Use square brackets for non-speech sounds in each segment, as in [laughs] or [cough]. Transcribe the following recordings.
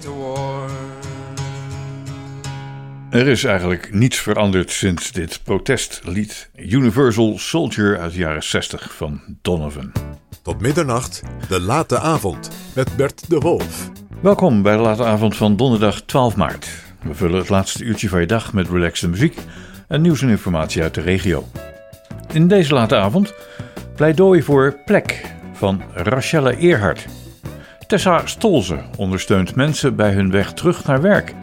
to war. Er is eigenlijk niets veranderd sinds dit protestlied Universal Soldier uit de jaren 60 van Donovan. Tot middernacht, de late avond met Bert de Wolf. Welkom bij de late avond van donderdag 12 maart. We vullen het laatste uurtje van je dag met relaxte muziek en nieuws en informatie uit de regio. In deze late avond pleidooi voor Plek van Rachelle Eerhard. Tessa Stolze ondersteunt mensen bij hun weg terug naar werk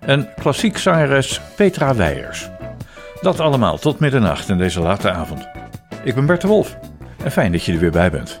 en klassiek zangeres Petra Weijers. Dat allemaal tot middernacht in deze late avond. Ik ben Bert de Wolf en fijn dat je er weer bij bent.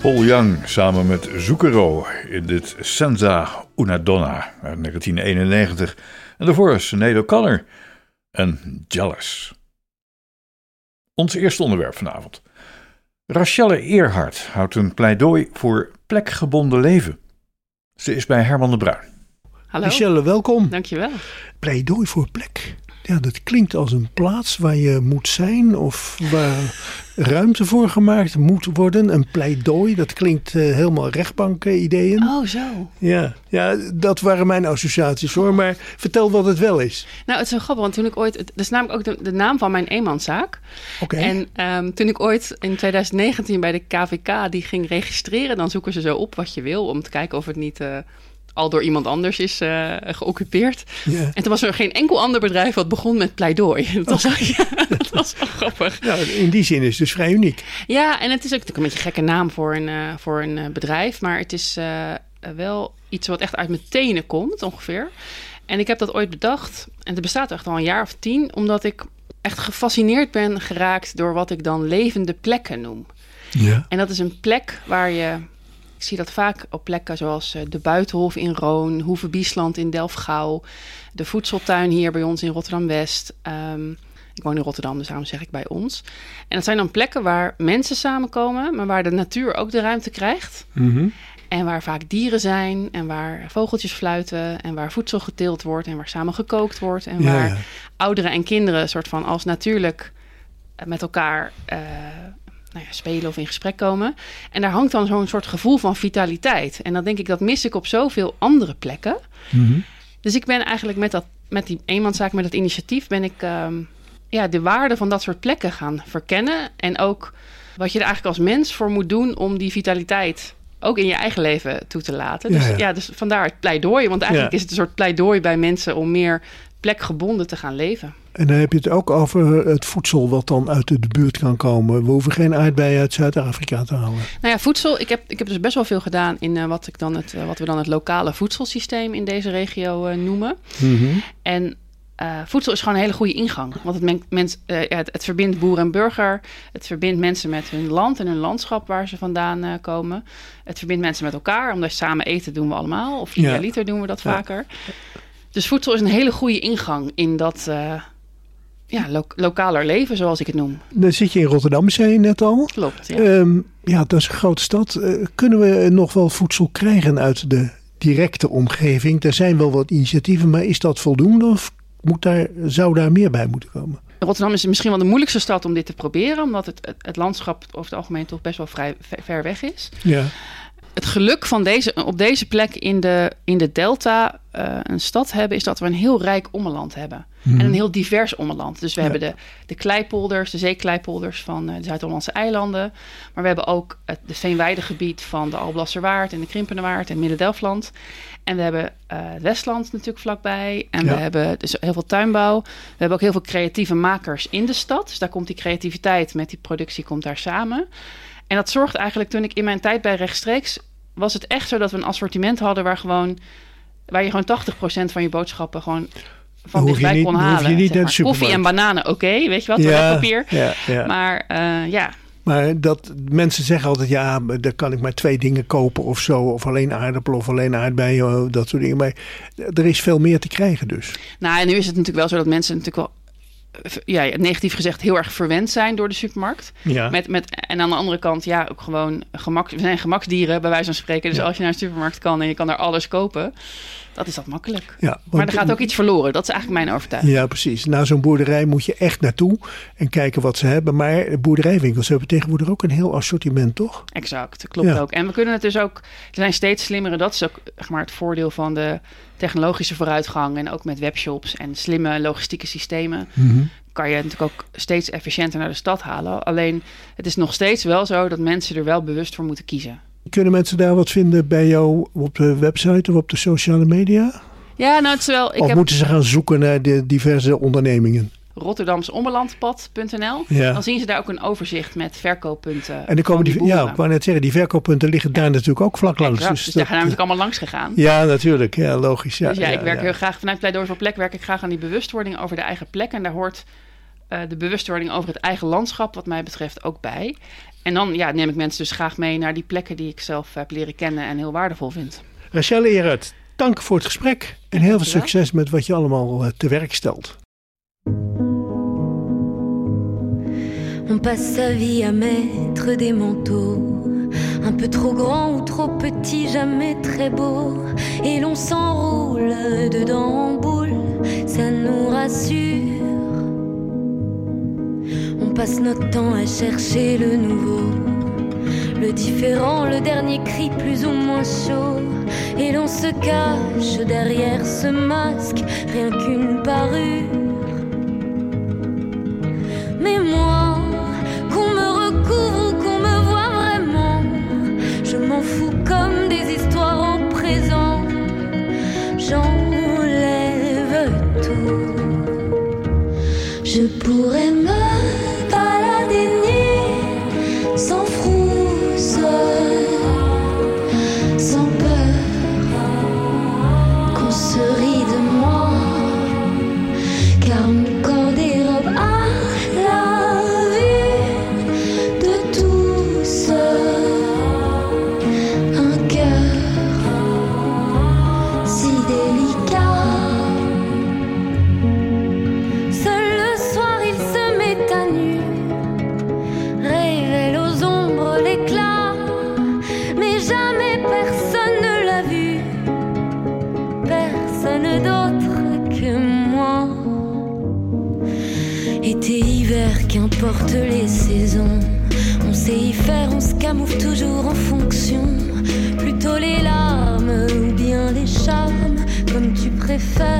Paul Young samen met Zucchero in dit Senza Una Donna uit 1991. En daarvoor Sinead O'Connor en Jealous. Ons eerste onderwerp vanavond. Rachelle Eerhart houdt een pleidooi voor plekgebonden leven. Ze is bij Herman de Bruin. Hallo. Michelle, welkom. Dankjewel. Pleidooi voor plek. Ja, dat klinkt als een plaats waar je moet zijn of waar ruimte voor gemaakt moet worden. Een pleidooi, dat klinkt uh, helemaal rechtbank-ideeën. Oh, zo. Ja, ja, dat waren mijn associaties hoor. Maar vertel wat het wel is. Nou, het is wel grappig, want toen ik ooit... Dat is namelijk ook de, de naam van mijn eenmanszaak. Oké. En um, toen ik ooit in 2019 bij de KVK die ging registreren... dan zoeken ze zo op wat je wil om te kijken of het niet... Uh, al door iemand anders is uh, geoccupeerd. En toen was er geen enkel ander bedrijf wat begon met pleidooi. [laughs] Dat was, Oh. ja, dat was wel grappig. In die zin is het dus vrij uniek. Ja, en het is ook natuurlijk een beetje een gekke naam voor een, uh, voor een uh, bedrijf. Maar het is wel iets wat echt uit mijn tenen komt, ongeveer. En ik heb dat ooit bedacht. En het bestaat echt al een jaar of tien. Omdat ik echt gefascineerd ben geraakt door wat ik dan levende plekken noem. Ja. En dat is een plek waar je ik zie dat vaak op plekken zoals eh, de Buitenhof in Roon, Hoeve Biesland in Delfgauw, de voedseltuin hier bij ons in Rotterdam-West. Um, ik woon in Rotterdam, dus daarom zeg ik bij ons. En dat zijn dan plekken waar mensen samenkomen, maar waar de natuur ook de ruimte krijgt. Mm -hmm. En waar vaak dieren zijn en waar vogeltjes fluiten en waar voedsel geteeld wordt en waar samen gekookt wordt. En Ja, waar ja. ouderen en kinderen soort van als natuurlijk eh, met elkaar uh, nou ja, spelen of in gesprek komen. En daar hangt dan zo'n soort gevoel van vitaliteit. En dan denk ik, dat mis ik op zoveel andere plekken. Mm -hmm. Dus ik ben eigenlijk met, dat, met die eenmanszaak, met dat initiatief, ben ik um, ja, de waarde van dat soort plekken gaan verkennen. En ook wat je er eigenlijk als mens voor moet doen om die vitaliteit ook in je eigen leven toe te laten. Dus Ja, ja, ja. dus vandaar het pleidooi. Want eigenlijk Ja. is het een soort pleidooi bij mensen om meer plekgebonden te gaan leven. En dan heb je het ook over het voedsel wat dan uit de buurt kan komen. We hoeven geen aardbeien uit Zuid-Afrika te halen. Nou ja, voedsel. Ik heb, ik heb dus best wel veel gedaan in uh, wat, ik dan het, uh, wat we dan het lokale voedselsysteem in deze regio uh, noemen. Mm -hmm. En voedsel is gewoon een hele goede ingang. Want het, mens, ja, het, het, verbindt boer en burger. Het verbindt mensen met hun land en hun landschap waar ze vandaan komen. Het verbindt mensen met elkaar. Omdat samen eten doen we allemaal. Of via Ja. liter doen we dat Ja. vaker. Dus voedsel is een hele goede ingang in dat eh, ja, lo lokaler leven, zoals ik het noem. Dan zit je in Rotterdam, zei je net al. Klopt, ja. Ehm, ja, dat is een grote stad. Eh, kunnen we nog wel voedsel krijgen uit de directe omgeving? Er zijn wel wat initiatieven, maar is dat voldoende of moet daar, zou daar meer bij moeten komen? Rotterdam is misschien wel de moeilijkste stad om dit te proberen, omdat het, het, het landschap over het algemeen toch best wel vrij ver, ver weg is. Ja, Het geluk van deze, op deze plek in de, in de Delta eh, een stad hebben, is dat we een heel rijk ommeland hebben. En een heel divers ommeland. Dus we Mhm. Ja. hebben de, de kleipolders, de zeekleipolders van eh, de Zuid-Hollandse eilanden. Maar we hebben ook het de veenweidegebied van de Alblasserwaard en de Krimpenerwaard en Midden-Delfland. En we hebben het Westland natuurlijk vlakbij. En Ja. we hebben dus heel veel tuinbouw. We hebben ook heel veel creatieve makers in de stad. Dus daar komt die creativiteit met die productie komt daar samen. En dat zorgt eigenlijk, toen ik in mijn tijd bij rechtstreeks... was het echt zo dat we een assortiment hadden... waar, gewoon, waar je gewoon 80% van je boodschappen gewoon van dichtbij niet- kon halen. niet zeg maar. Koffie en bananen, oké, weet je wat, ja, toiletpapier. ja, ja. Maar, Maar eh, ja, dat mensen zeggen altijd, ja, maar daar kan ik maar twee dingen kopen of zo. Of alleen aardappelen of alleen aardbeien, oh, dat soort dingen. Maar er is veel meer te krijgen dus. nou en nu is het natuurlijk wel zo dat mensen natuurlijk wel... Ja, negatief gezegd heel erg verwend zijn door de supermarkt. Ja, Met, met, en aan de andere kant, ja, ook gewoon gemak, we zijn gemaksdieren, bij wijze van spreken. Dus Ja. als je naar een supermarkt kan en je kan daar alles kopen, dat is dat makkelijk. ja, Maar er gaat ook iets verloren. Dat is eigenlijk mijn overtuiging. Ja, precies. Naar zo'n boerderij moet je echt naartoe en kijken wat ze hebben. Maar boerderijwinkels hebben tegenwoordig ook een heel assortiment, toch? Exact, klopt Ja. ook. En we kunnen het dus ook, er zijn steeds slimmere, dat is ook zeg maar, het voordeel van de technologische vooruitgang. En ook met webshops en slimme logistieke systemen kan je natuurlijk ook steeds efficiënter naar de stad halen. Alleen het is nog steeds wel zo dat mensen er wel bewust voor moeten kiezen. Kunnen mensen daar wat vinden bij jou op de website of op de sociale media? Ja, nou, het is wel, ik of heb moeten ze gaan zoeken naar de diverse ondernemingen? rotterdamsommelandpad.nl. Dan zien ze daar ook een overzicht met verkooppunten. En dan komen die, ja, ik wou net zeggen, die verkooppunten liggen daar natuurlijk ook vlak langs. Dus, dus, daar gaan we eh, allemaal langs gegaan. Ja, natuurlijk. Ja, logisch. Ja, dus ja, ik werk heel graag vanuit Pleidooi voor Plek, werk ik graag aan die bewustwording over de eigen plek. En daar hoort eh, de bewustwording over het eigen landschap, wat mij betreft, ook bij. En dan ja, neem ik mensen dus graag mee naar die plekken die ik zelf heb leren kennen en heel waardevol vind. Rachel Erert, dank voor het gesprek en heel veel succes met wat je allemaal eh, te werk stelt. On passe sa vie à mettre des manteaux, un peu trop grands ou trop petits, jamais très beaux. Et l'on s'enroule dedans en boule, ça nous rassure. On passe notre temps à chercher le nouveau, le différent, le dernier cri plus ou moins chaud. Et l'on se cache derrière ce masque, rien qu'une parure. les saisons. On sait y faire, on se camoufle toujours en fonction. Plutôt les larmes ou bien les charmes, comme tu préfères.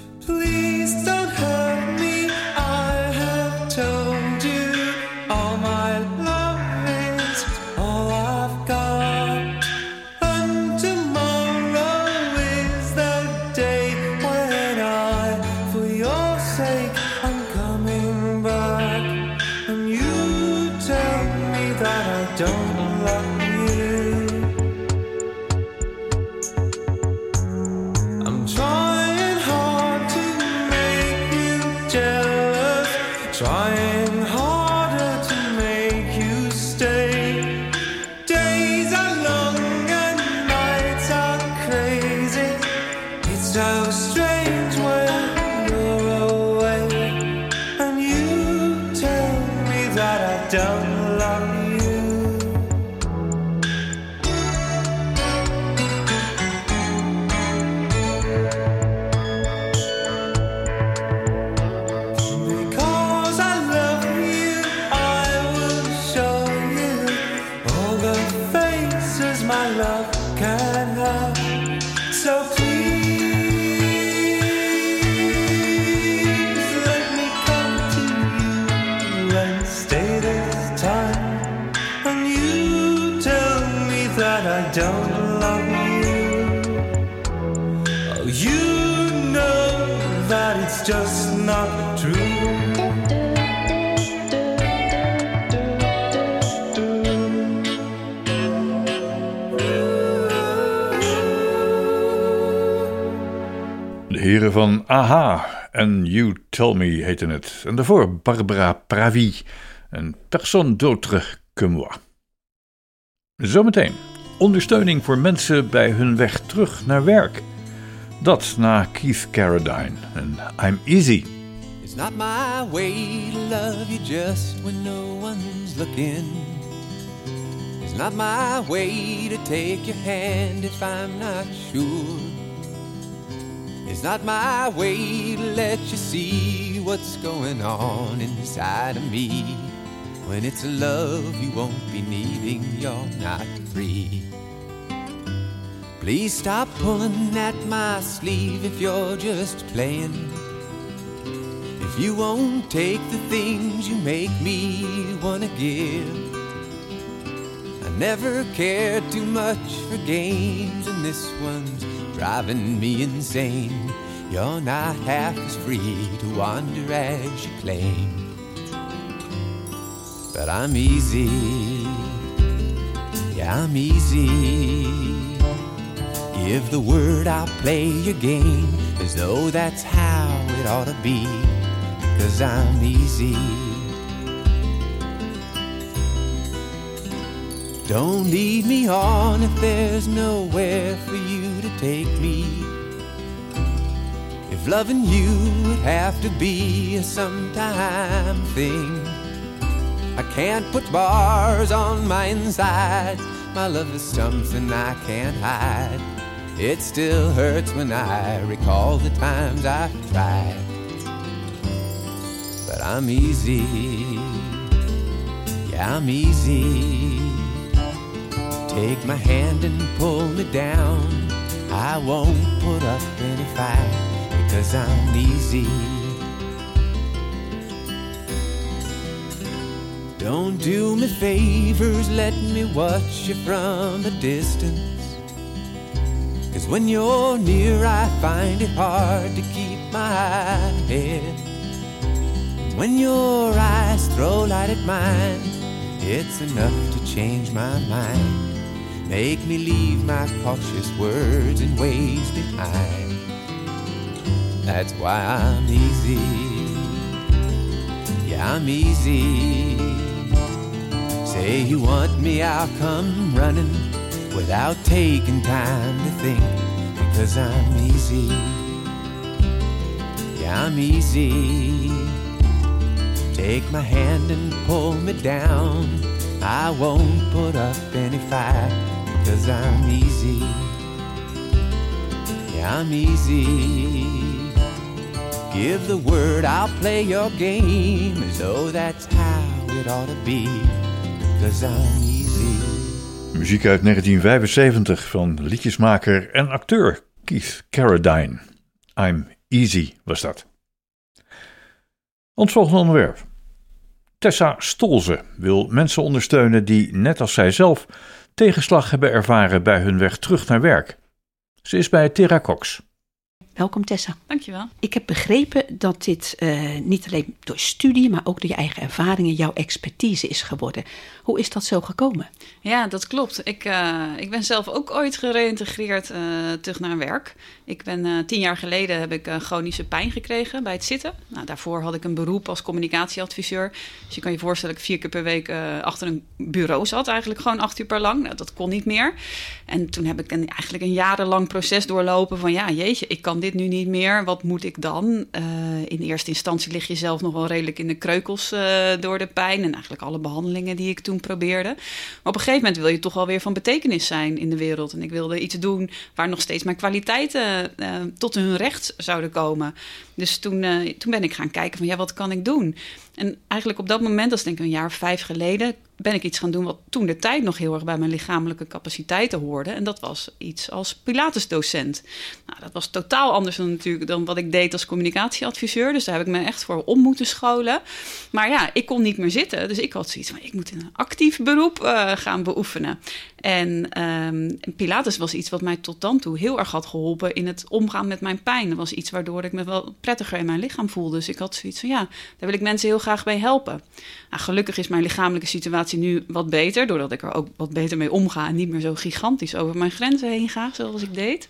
Try Van Aha en You Tell Me heten het. En daarvoor Barbara Pravi en Personne d'autre que moi. Zometeen ondersteuning voor mensen bij hun weg terug naar werk. Dat na Keith Carradine en I'm Easy. It's not my way to love you just when no one's looking. It's not my way to take your hand if I'm not sure. It's not my way to let you see what's going on inside of me. When it's a love you won't be needing, you're not free. Please stop pulling at my sleeve if you're just playing. If you won't take the things you make me wanna give. I never cared too much for games, and this one's driving me insane. You're not half as free to wander as you claim. But I'm easy, yeah, I'm easy. Give the word, I'll play your game as though that's how it ought to be. Cause I'm easy. Don't lead me on if there's nowhere for you take me. If loving you would have to be a sometime thing, I can't put bars on my inside. My love is something I can't hide. It still hurts when I recall the times I've tried. But I'm easy. Yeah, I'm easy. Take my hand and pull me down. I won't put up any fight because I'm easy. Don't do me favors, let me watch you from a distance. Cause when you're near, I find it hard to keep my head. When your eyes throw light at mine, it's enough to change my mind. Make me leave my cautious words and ways behind. That's why I'm easy. Yeah, I'm easy. Say you want me, I'll come running without taking time to think. Because I'm easy. Yeah, I'm easy. Take my hand and pull me down. I won't put up any fight because I'm easy. Yeah, I'm easy. Give the word, I'll play your game though that's how it ought to be. Because I'm easy. Muziek uit 1975 van liedjesmaker en acteur Keith Carradine. I'm Easy was dat. Ons volgende onderwerp. Tessa Stolze wil mensen ondersteunen die, net als zijzelf, tegenslag hebben ervaren bij hun weg terug naar werk. Ze is bij Terra Cox. Welkom Tessa. Dankjewel. Ik heb begrepen dat dit eh, niet alleen door studie, maar ook door je eigen ervaringen jouw expertise is geworden. Hoe is dat zo gekomen? Ja, dat klopt. Ik, eh, ik ben zelf ook ooit gereïntegreerd eh, terug naar werk. Ik ben tien jaar geleden heb ik chronische pijn gekregen bij het zitten. Nou, daarvoor had ik een beroep als communicatieadviseur. Dus je kan je voorstellen dat ik vier keer per week achter een bureau zat. Eigenlijk gewoon acht uur per lang. Nou, dat kon niet meer. En toen heb ik een, eigenlijk een jarenlang proces doorlopen van... ja, jeetje, ik kan dit nu niet meer. Wat moet ik dan? in eerste instantie lig je zelf nog wel redelijk in de kreukels door de pijn. En eigenlijk alle behandelingen die ik toen probeerde. Maar op een gegeven moment wil je toch wel weer van betekenis zijn in de wereld. En ik wilde iets doen waar nog steeds mijn kwaliteiten uh, tot hun recht zouden komen. Dus toen, toen ben ik gaan kijken van ja, wat kan ik doen? En eigenlijk op dat moment, dat is denk ik een jaar of vijf geleden, ben ik iets gaan doen wat toen de tijd nog heel erg bij mijn lichamelijke capaciteiten hoorde. En dat was iets als Pilates-docent. Nou, dat was totaal anders dan natuurlijk dan wat ik deed als communicatieadviseur. Dus daar heb ik me echt voor om moeten scholen. Maar ja, ik kon niet meer zitten. Dus ik had zoiets van, ik moet een actief beroep uh, gaan beoefenen. En um, Pilates was iets wat mij tot dan toe heel erg had geholpen in het omgaan met mijn pijn. Dat was iets waardoor ik me wel prettiger in mijn lichaam voelde. Dus ik had zoiets van, ja, daar wil ik mensen heel graag bij helpen. Nou, gelukkig is mijn lichamelijke situatie nu wat beter, doordat ik er ook wat beter mee omga en niet meer zo gigantisch over mijn grenzen heen ga, zoals ik deed.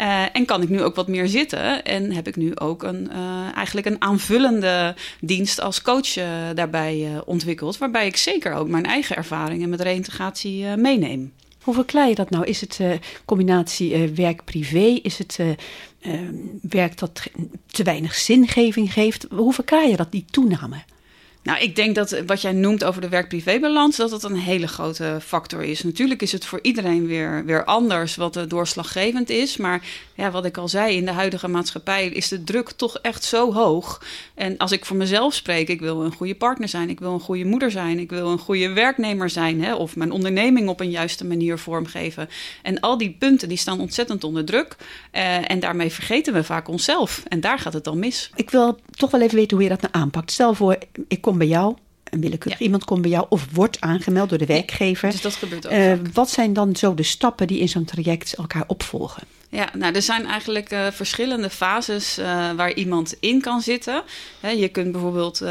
Uh, en kan ik nu ook wat meer zitten en heb ik nu ook een, uh, eigenlijk een aanvullende dienst als coach uh, daarbij ontwikkeld, waarbij ik zeker ook mijn eigen ervaringen met reïntegratie meeneem. Hoe verklaar je dat nou? Is het combinatie werk-privé? Is het werk dat te weinig zingeving geeft? Hoe verklaar je dat, die toename? Nou, ik denk dat wat jij noemt over de werk-privé-balans, dat dat een hele grote factor is. Natuurlijk is het voor iedereen weer, weer anders wat doorslaggevend is. Maar ja, wat ik al zei, in de huidige maatschappij is de druk toch echt zo hoog. En als ik voor mezelf spreek, ik wil een goede partner zijn, ik wil een goede moeder zijn, ik wil een goede werknemer zijn, hè, of mijn onderneming op een juiste manier vormgeven. En al die punten die staan ontzettend onder druk. Uh, en daarmee vergeten we vaak onszelf. En daar gaat het dan mis. Ik wil toch wel even weten hoe je dat nou aanpakt. Stel voor, ik kom bij jou een willekeurig ja. iemand komt bij jou of wordt aangemeld door de werkgever. Dus dat gebeurt ook. Uh, wat zijn dan zo de stappen die in zo'n traject elkaar opvolgen? Ja, nou, er zijn eigenlijk uh, verschillende fases uh, waar iemand in kan zitten. He, je kunt bijvoorbeeld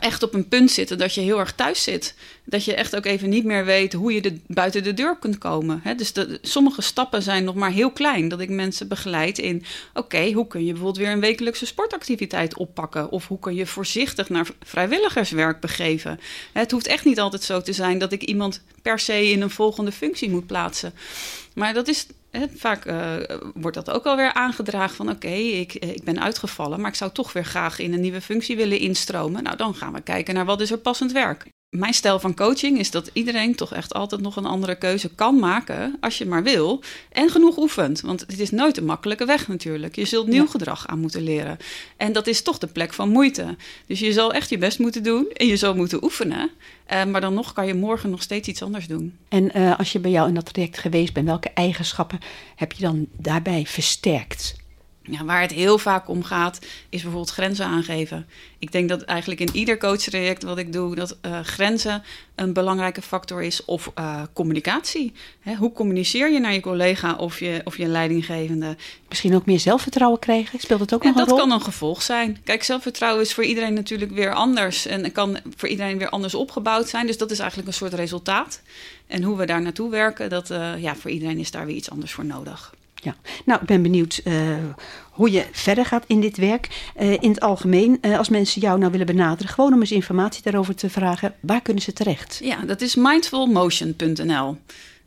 echt op een punt zitten dat je heel erg thuis zit. Dat je echt ook even niet meer weet hoe je buiten de deur kunt komen. Dus sommige stappen zijn nog maar heel klein. Dat ik mensen begeleid in: oké, hoe kun je bijvoorbeeld weer een wekelijkse sportactiviteit oppakken? Of hoe kun je voorzichtig naar vrijwilligerswerk begeven? Het hoeft echt niet altijd zo te zijn dat ik iemand per se in een volgende functie moet plaatsen. Maar dat is vaak uh, wordt dat ook alweer aangedragen van oké, ik, ik ben uitgevallen, maar ik zou toch weer graag in een nieuwe functie willen instromen. Nou, dan gaan we kijken naar wat is er passend werk mijn stijl van coaching is dat iedereen toch echt altijd nog een andere keuze kan maken als je maar wil en genoeg oefent. Want het is nooit een makkelijke weg natuurlijk. Je zult nieuw ja. gedrag aan moeten leren. En dat is toch de plek van moeite. Dus je zal echt je best moeten doen en je zal moeten oefenen. Uh, maar dan nog kan je morgen nog steeds iets anders doen. En uh, als je bij jou in dat traject geweest bent, welke eigenschappen heb je dan daarbij versterkt? Ja, waar het heel vaak om gaat, is bijvoorbeeld grenzen aangeven. Ik denk dat eigenlijk in ieder coachtraject wat ik doe, dat uh, grenzen een belangrijke factor is. Of uh, communicatie. Hè, hoe communiceer je naar je collega of je, of je leidinggevende? Misschien ook meer zelfvertrouwen krijgen? Speelt het ook ja, nog een dat rol? kan een gevolg zijn. Kijk, zelfvertrouwen is voor iedereen natuurlijk weer anders. En kan voor iedereen weer anders opgebouwd zijn. Dus dat is eigenlijk een soort resultaat. En hoe we daar naartoe werken, dat, uh, ja, voor iedereen is daar weer iets anders voor nodig. Ja, nou, ik ben benieuwd uh, hoe je verder gaat in dit werk. Uh, in het algemeen, uh, als mensen jou nou willen benaderen, gewoon om eens informatie daarover te vragen, waar kunnen ze terecht? Ja, dat is mindfulmotion.nl.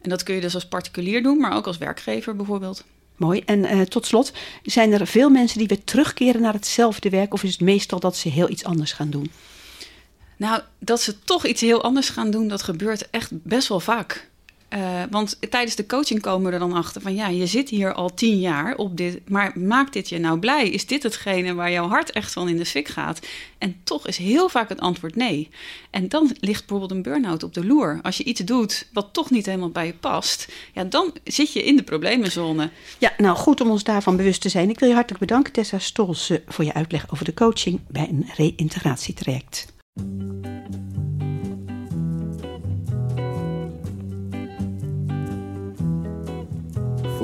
En dat kun je dus als particulier doen, maar ook als werkgever bijvoorbeeld. Mooi. En uh, tot slot, zijn er veel mensen die weer terugkeren naar hetzelfde werk, of is het meestal dat ze heel iets anders gaan doen? Nou, dat ze toch iets heel anders gaan doen, dat gebeurt echt best wel vaak. Uh, want tijdens de coaching komen we er dan achter van ja, je zit hier al tien jaar op dit, maar maakt dit je nou blij? Is dit hetgene waar jouw hart echt van in de fik gaat? En toch is heel vaak het antwoord nee. En dan ligt bijvoorbeeld een burn-out op de loer. Als je iets doet wat toch niet helemaal bij je past, ja, dan zit je in de problemenzone. Ja, nou goed om ons daarvan bewust te zijn. Ik wil je hartelijk bedanken, Tessa Stolse, voor je uitleg over de coaching bij een reïntegratietraject.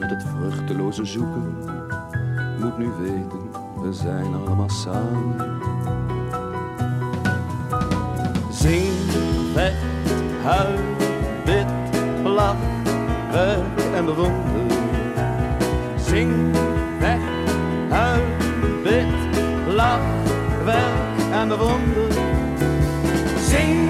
met het vruchteloze zoeken. Moet nu weten, we zijn allemaal samen. Zing, weg huil, wit, lach, werk en bewonder. Zing, weg, huil, wit, lach, werk en bewonder. Zing.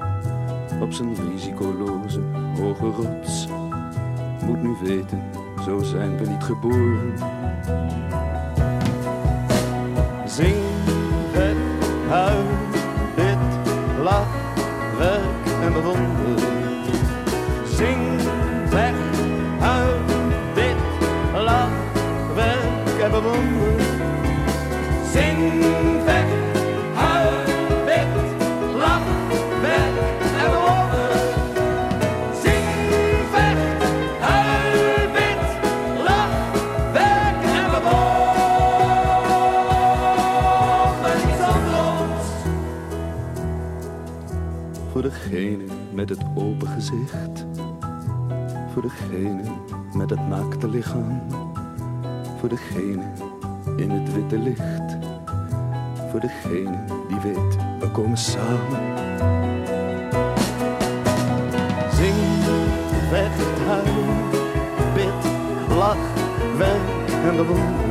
op zijn risicoloze hoge rots. Moet nu weten, zo zijn we niet geboren. Zing het, huil, dit, laat, werk en bewonder met het open gezicht. Voor degene met het naakte lichaam. Voor degene in het witte licht. Voor degene die weet, we komen samen. Zing, weg het huil, bid, lach, weg en de.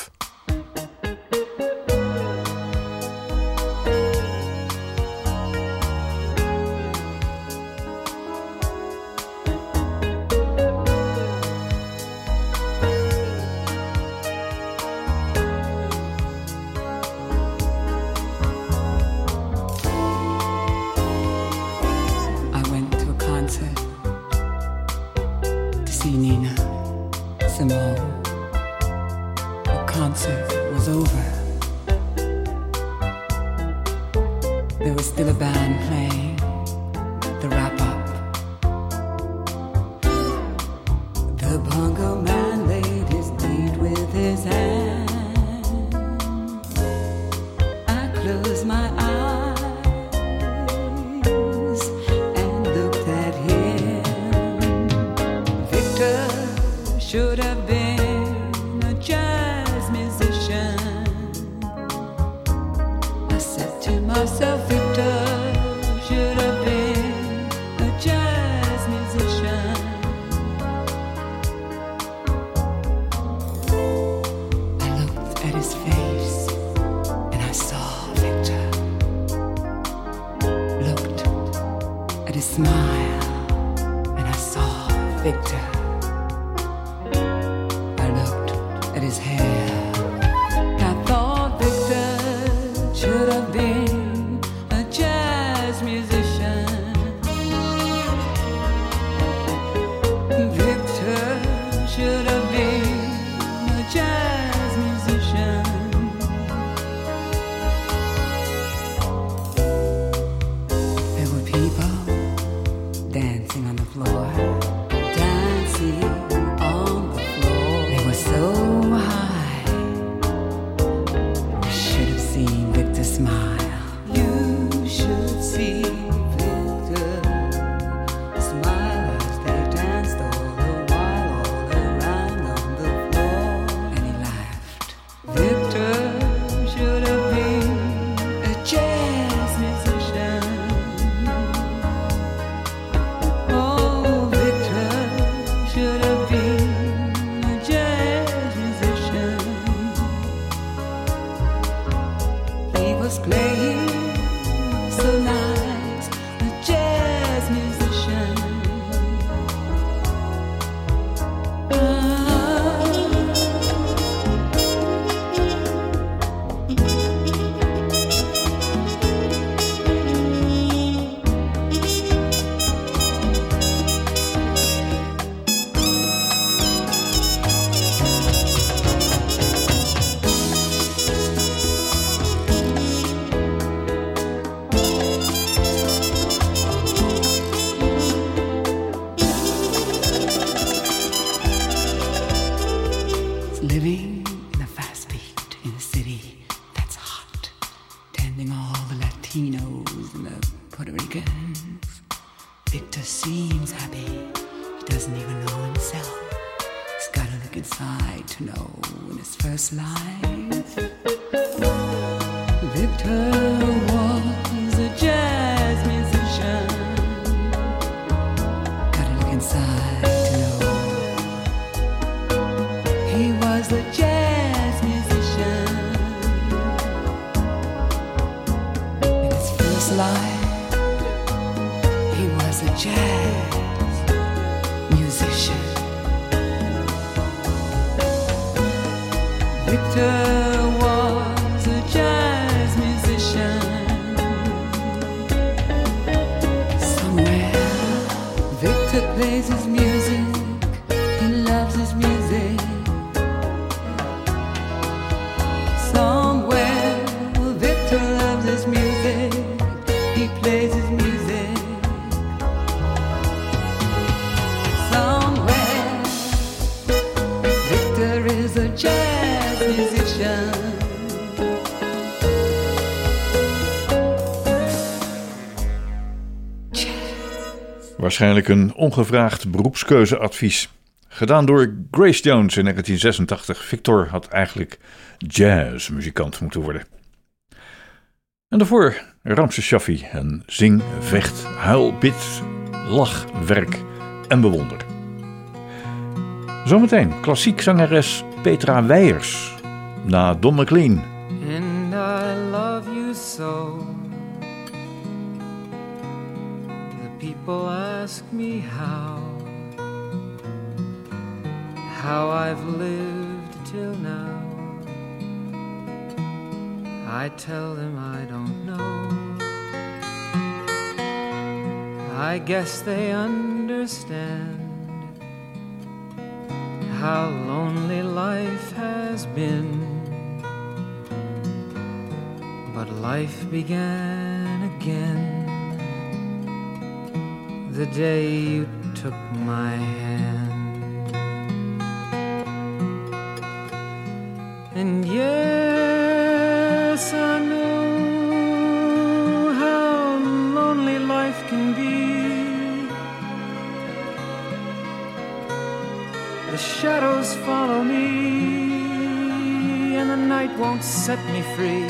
Waarschijnlijk een ongevraagd beroepskeuzeadvies. Gedaan door Grace Jones in 1986. Victor had eigenlijk jazzmuzikant moeten worden. En daarvoor Ramses Shaffi en Zing, Vecht, Huil, Bid, Lach, Werk en Bewonder. Zometeen klassiek zangeres Petra Weijers. Na Don McLean. And I love you so. People ask me how, how I've lived till now. I tell them I don't know. I guess they understand how lonely life has been. But life began again the day you took my hand. And yes, I know how lonely life can be. The shadows follow me, and the night won't set me free.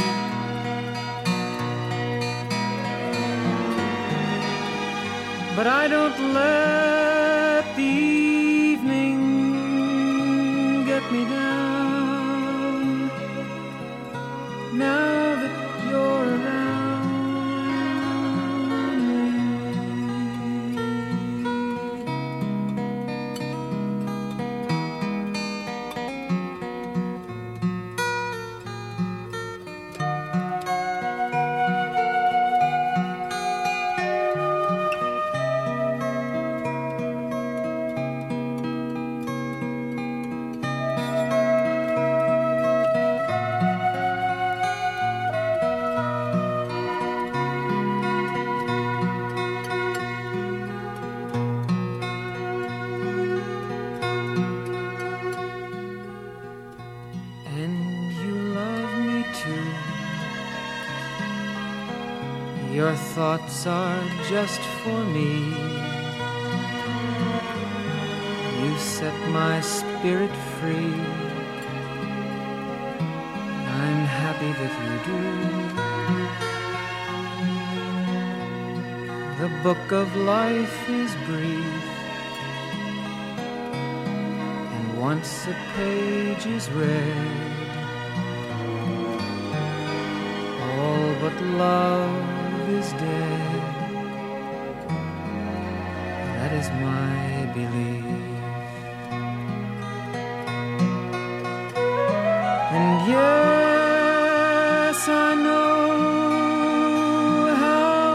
But I don't let the Your thoughts are just for me. You set my spirit free. I'm happy that you do. The book of life is brief. And once a page is read, all but love my belief. And yes, I know how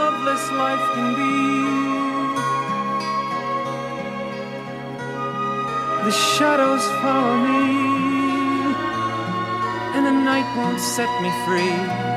loveless life can be. The shadows follow me, and the night won't set me free.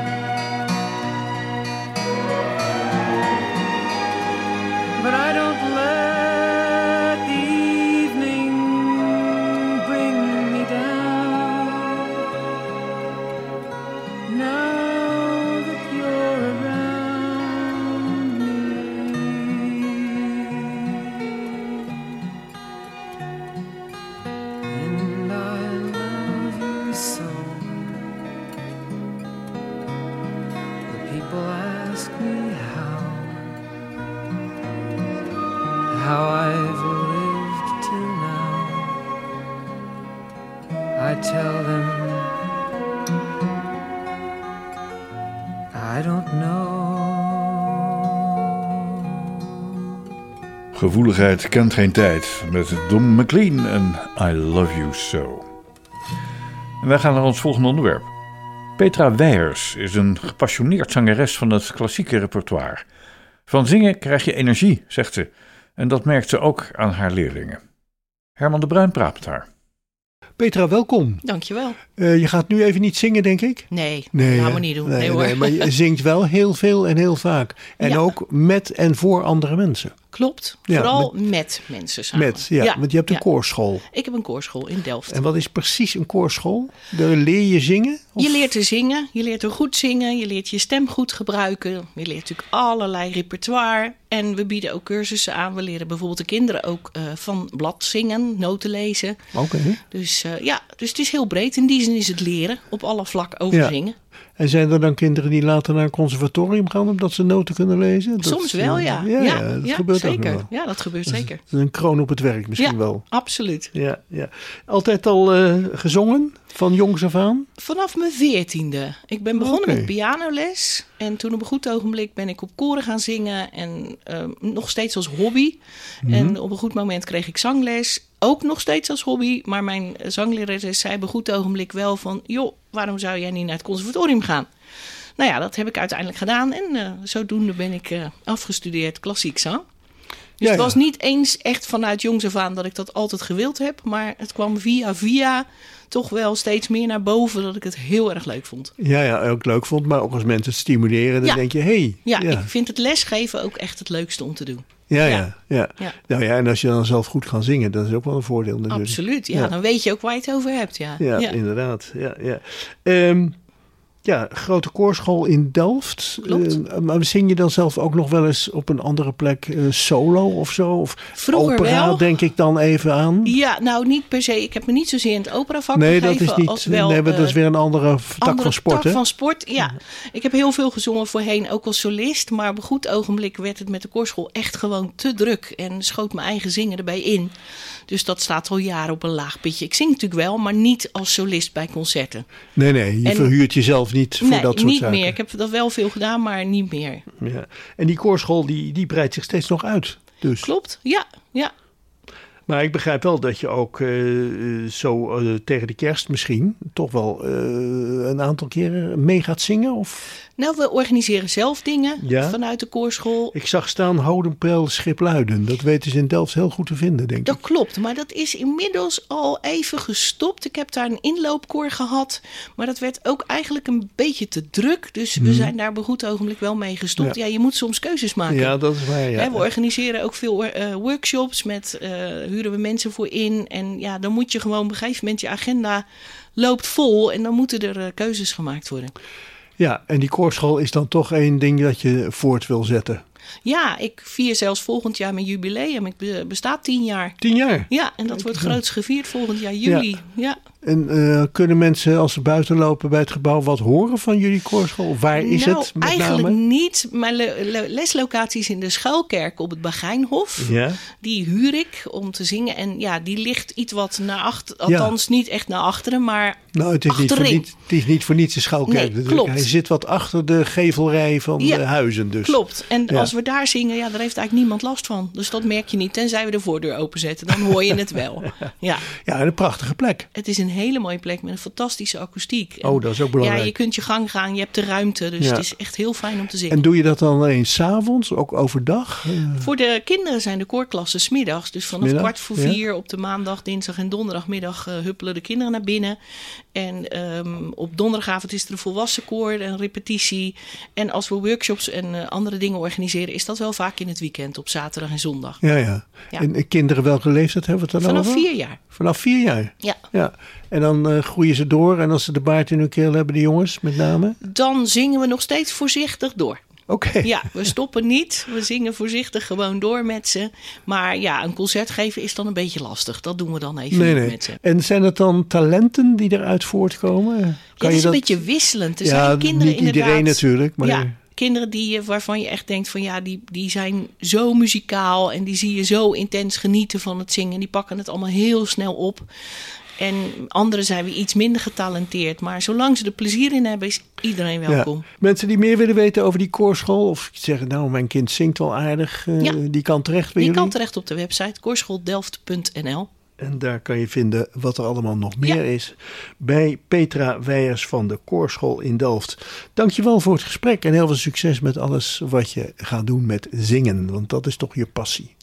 Gevoeligheid kent geen tijd met Don McLean en I Love You So. En wij gaan naar ons volgende onderwerp. Petra Weijers is een gepassioneerd zangeres van het klassieke repertoire. Van zingen krijg je energie, zegt ze. En dat merkt ze ook aan haar leerlingen. Herman de Bruin praat met haar. Petra, welkom. Dankjewel. Eh, je gaat nu even niet zingen, denk ik? Nee, Nee, laat hè? me niet doen. Nee, hoor. maar je zingt wel heel veel en heel vaak. En [laughs] Ja. ook met en voor andere mensen. Klopt. Ja, Vooral met, mensen samen. Met, ja, want je hebt een ja. koorschool. Ik heb een koorschool in Delft. En wat is precies een koorschool? Daar leer je zingen? Of- Je leert te zingen, je leert er goed zingen, je leert je stem goed gebruiken. Je leert natuurlijk allerlei repertoire. En we bieden ook cursussen aan. We leren bijvoorbeeld de kinderen ook eh, van blad zingen, noten lezen. Oké. Dus eh, ja, dus het is heel breed. In die zin is het leren op alle vlakken over Ja. zingen. En zijn er dan kinderen die later naar een conservatorium gaan omdat ze noten kunnen lezen? Dat Soms wel, eh, ja. Ja, ja, dat gebeurt zeker. wel. Ja, dat gebeurt zeker. Dat is een kroon op het werk misschien ja, wel. absoluut. Ja, ja. Altijd al eh, gezongen van jongs af aan? Vanaf mijn veertiende. Ik ben begonnen met pianoles. En toen op een goed ogenblik ben ik op koren gaan zingen. En eh, nog steeds als hobby. Mhm. En op een goed moment kreeg ik zangles. Ook nog steeds als hobby. Maar mijn zanglerares zei op een goed ogenblik wel van... joh, waarom zou jij niet naar het conservatorium gaan? Nou ja, dat heb ik uiteindelijk gedaan. En eh, zodoende ben ik eh, afgestudeerd klassiek zang. Dus Ja, het ja. was niet eens echt vanuit jongs af aan dat ik dat altijd gewild heb. Maar het kwam via via toch wel steeds meer naar boven dat ik het heel erg leuk vond. Ja, ja, ook leuk vond, maar ook als mensen het stimuleren, dan Ja. denk je, hé. Hey, ja. ik vind het lesgeven ook echt het leukste om te doen. Ja, Ja. ja. Nou ja, en als je dan zelf goed kan zingen, dat is ook wel een voordeel natuurlijk. Absoluut, ja, Dan weet je ook waar je het over hebt, ja. Ja, inderdaad. Ja, ja. Ehm, ja, grote koorschool in Delft. Klopt. Eh, maar zing je dan zelf ook nog wel eens op een andere plek eh, solo of zo? Of Vroeger opera wel. denk ik dan even aan. Ja, nou niet per se. Ik heb me niet zozeer in het operavak nee, dat gegeven is niet. wel... nee, maar dat is eh, weer een andere tak andere van sport, tak hè? van sport, ja. Ik heb heel veel gezongen voorheen, ook als solist. Maar op een goed ogenblik werd het met de koorschool echt gewoon te druk. En schoot mijn eigen zingen erbij in. Dus dat staat al jaren op een laag pitje. Ik zing natuurlijk wel, maar niet als solist bij concerten. Nee, nee, je En- verhuurt jezelf niet voor nee, dat soort niet zaken. meer. Ik heb dat wel veel gedaan, maar niet meer. Ja. En die koorschool die, die breidt zich steeds nog uit. Dus. Klopt, ja. ja. Maar ik begrijp wel dat je ook eh, eh, zo eh, tegen de kerst misschien toch wel een aantal keren mee gaat zingen. Of Nou, we organiseren zelf dingen Ja? vanuit de koorschool. ik zag staan Hodenprel Schipluiden. Dat weten ze in Delft heel goed te vinden, denk ik. Dat klopt, maar dat is inmiddels al even gestopt. Ik heb daar een inloopkoor gehad, maar dat werd ook eigenlijk een beetje te druk. Dus we Mhm. zijn daar op een goed ogenblik wel mee gestopt. Ja. Ja, je moet soms keuzes maken. Ja, dat is waar. Ja. We organiseren ook veel eh, workshops met eh, huren we mensen voor in. En ja, dan moet je gewoon op een gegeven moment je agenda loopt vol en dan moeten er eh, keuzes gemaakt worden. Ja, en die koorschool is dan toch één ding dat je voort wil zetten. Ja, ik vier zelfs volgend jaar mijn jubileum. Ik be- besta tien jaar. Tien jaar. Ja, en dat wordt groots gevierd volgend jaar juli. Ja. En eh, kunnen mensen als ze buiten lopen bij het gebouw wat horen van jullie koorschool? Waar is nou, het met eigenlijk name? niet. Mijn le- le- leslocatie is in de Schuilkerk op het Bagijnhof. Ja. Die huur ik om te zingen. En ja, die ligt iets wat naar achter. Althans, niet echt naar achteren, maar Nou, het is, niet voor, niet, het is niet voor niets een schouwkerk. Nee, klopt. Hij zit wat achter de gevelrij van Ja, de huizen. Dus. Klopt. En als we daar zingen, ja, daar heeft eigenlijk niemand last van. Dus dat merk je niet. Tenzij we de voordeur openzetten, dan hoor je het wel. [laughs] Ja. Ja, en een prachtige plek. Het is een hele mooie plek met een fantastische akoestiek. En Oh, dat is ook belangrijk. Ja, je kunt je gang gaan, je hebt de ruimte. Dus Ja. het is echt heel fijn om te zingen. En doe je dat dan alleen s'avonds, ook overdag? Eh, Voor de kinderen zijn de koorklassen smiddags. Dus vanaf kwart voor ja. vier op de maandag, dinsdag en donderdagmiddag eh, huppelen de kinderen naar binnen. En ehm, op donderdagavond is er een volwassen koor, een repetitie. En als we workshops en eh, andere dingen organiseren, is dat wel vaak in het weekend op zaterdag en zondag. ja, ja. Ja. En kinderen welke leeftijd hebben we het dan Vanaf over? vier jaar. Vanaf vier jaar? Ja. ja. En dan eh, groeien ze door. En als ze de baard in hun keel hebben, de jongens met name? Dan zingen we nog steeds voorzichtig door. Oké. Ja, we stoppen niet. We zingen voorzichtig gewoon door met ze. Maar ja, een concert geven is dan een beetje lastig. Dat doen we dan even Nee, nee. met ze. En zijn het dan talenten die eruit voortkomen? Ja, het is een beetje wisselend. Er Ja, zijn kinderen niet iedereen inderdaad- natuurlijk, maar- Ja, kinderen die, je- waarvan je echt denkt van ja, die, die zijn zo muzikaal en die zie je zo intens genieten van het zingen. Die pakken het allemaal heel snel op. En anderen zijn weer iets minder getalenteerd. Maar zolang ze er plezier in hebben, is iedereen welkom. Ja. Mensen die meer willen weten over die koorschool, of zeggen, nou, mijn kind zingt wel aardig, eh, Ja. die kan terecht bij jullie. kan terecht op de website koorscholdelft.nl. En daar kan je vinden wat er allemaal nog meer is. Bij Petra Weijers van de Koorschool in Delft. Dankjewel voor het gesprek en heel veel succes met alles wat je gaat doen met zingen. Want dat is toch je passie.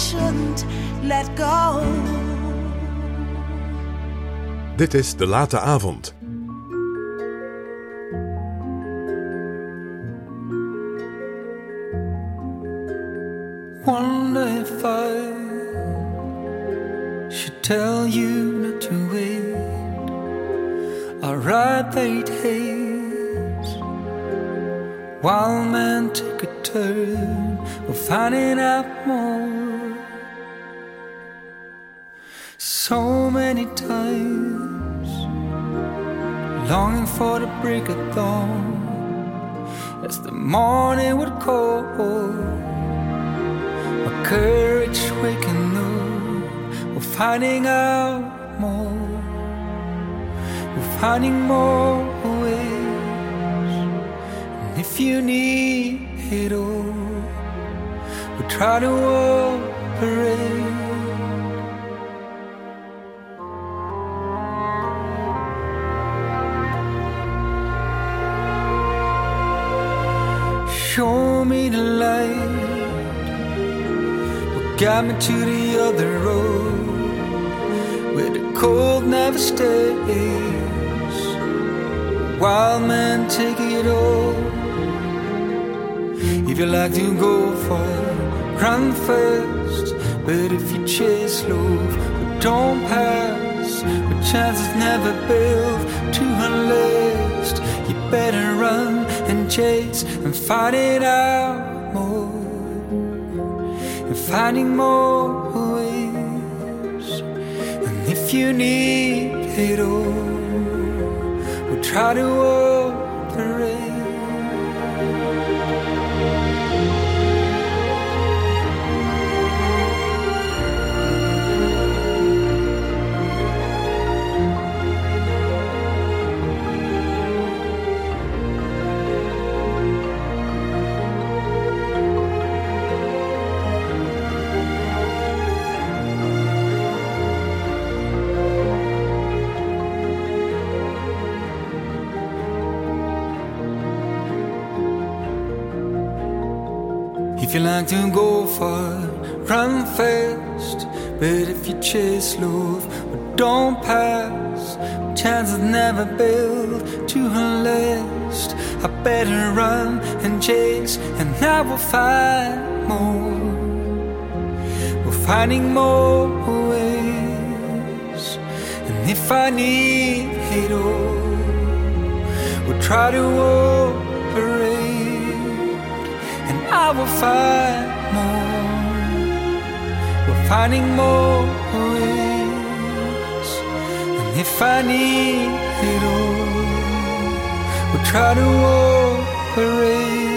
Shouldn't let go. Dit is De Late Avond. Wonder if I should tell you not to wait. I ride eight haze while men take a turn of finding out more. So many times longing for the break of dawn. as the morning would call. My courage waking up, we're finding out more. We're finding more ways. And if you need it all, we try to operate. Show me the light. What got me to the other road where the cold never stays. Wild man, take it all. If you like to go far, run fast. But if you chase love, don't pass. But chances never build to unless you better run chase and find it out more and finding more ways. And if you need it all, we'll try to operate. If you like to go far, run fast. But if you chase love, but don't pass. Chances never build to last. I better run and chase, and I will find more. We're finding more ways. And if I need it all, we'll try to I will find more. We're finding more ways, and if I need it all, we'll try to operate.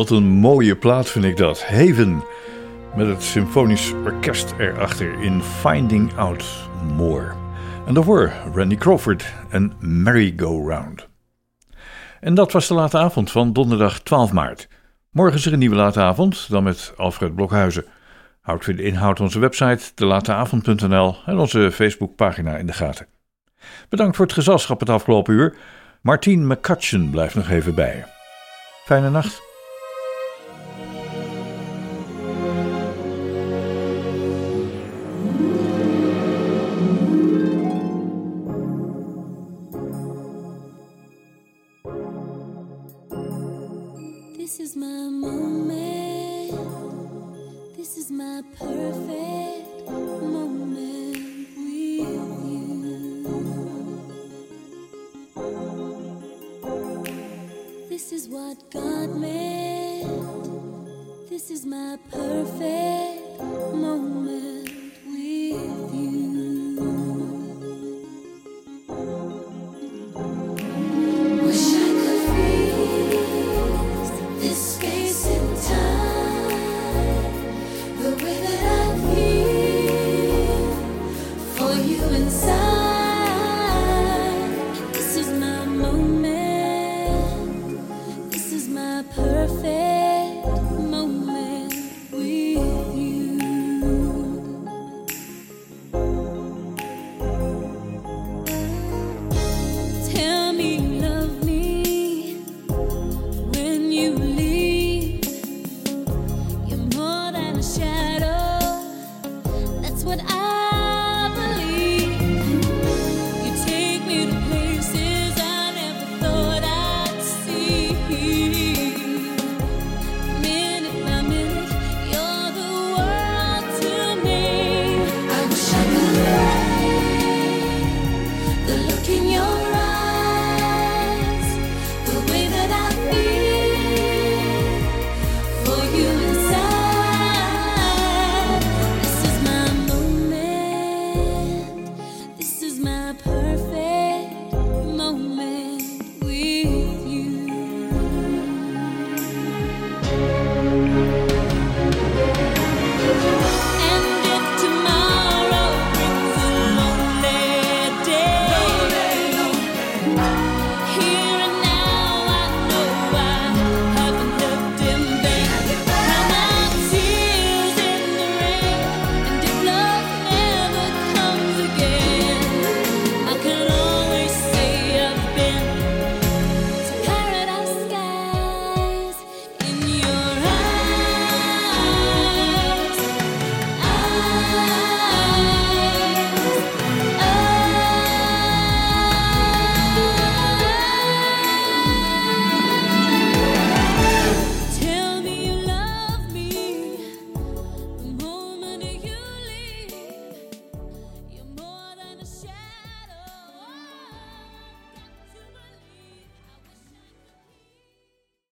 Wat een mooie plaat vind ik dat. Haven. Met het symfonisch orkest erachter in Finding Out More. En daarvoor Randy Crawford en Merry Go Round. En dat was de late avond van donderdag 12 maart. Morgen is er een nieuwe late avond, dan met Alfred Blokhuizen. Houd voor de inhoud onze website, delateavond.nl en onze Facebookpagina in de gaten. Bedankt voor het gezelschap het afgelopen uur. Martien McCutcheon blijft nog even bij. Fijne nacht.